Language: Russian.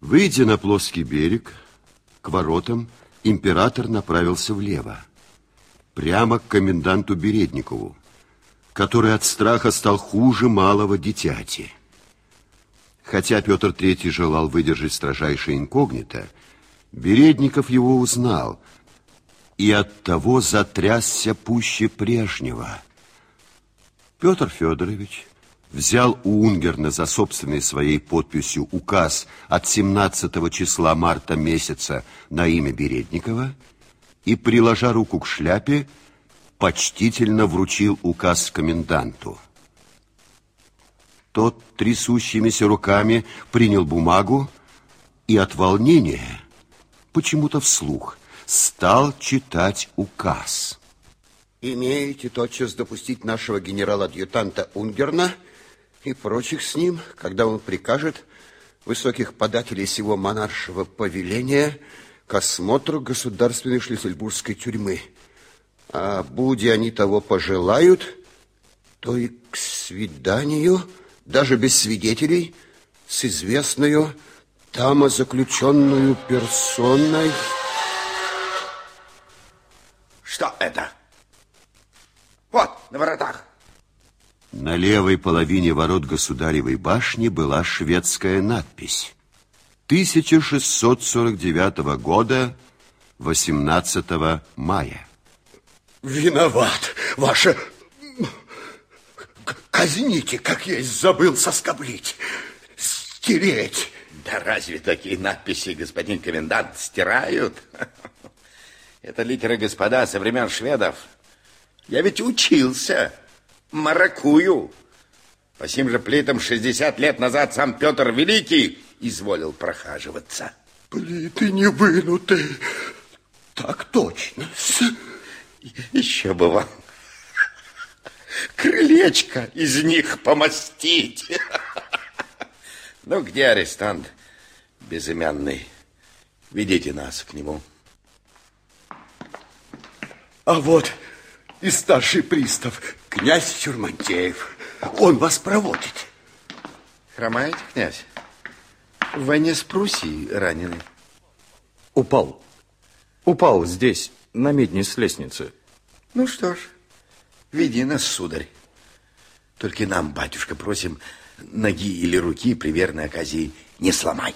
Выйдя на плоский берег, к воротам, император направился влево, прямо к коменданту Бередникову, который от страха стал хуже малого дитяти. Хотя Петр III желал выдержать строжайшее инкогнито, Бередников его узнал и оттого затрясся пуще прежнего. Петр Федорович взял у Унгерна за собственной своей подписью указ от 17 числа марта месяца на имя Бередникова и, приложа руку к шляпе, почтительно вручил указ коменданту. Тот трясущимися руками принял бумагу и от волнения, почему-то вслух, стал читать указ. Имеете тотчас допустить нашего генерала-адъютанта Унгерна и прочих с ним, когда он прикажет высоких подателей сего монаршего повеления к осмотру государственной шлиссельбургской тюрьмы. А будь они того пожелают, то и к свиданию, даже без свидетелей, с известную там заключенную персоной... Что это? Вот, на воротах. На левой половине ворот государевой башни была шведская надпись. 1649 года, 18 мая. Виноват, ваше... Казните, как есть, забыл соскоблить, стереть. Да разве такие надписи, господин комендант, стирают? Это литеры, господа, со времен шведов. Я ведь учился маракую. По сим же плитам 60 лет назад сам Петр Великий изволил прохаживаться. Плиты не вынуты. Так точно. Еще бы вам крылечко из них помастить. Ну, где арестант безымянный? Ведите нас к нему. А вот и старший пристав, князь Чурмантеев. Он вас проводит. Хромаете, князь? В войне с Пруссией раненый. Упал. Упал здесь, на медне с лестницы. Ну что ж, веди нас, сударь. Только нам, батюшка, просим, ноги или руки при верной оказии не сломай.